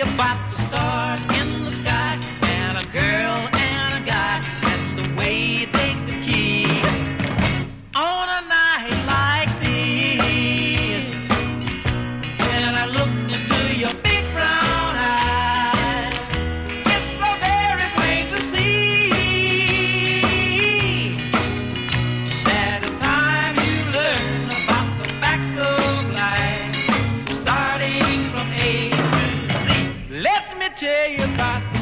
about the stars. tell you about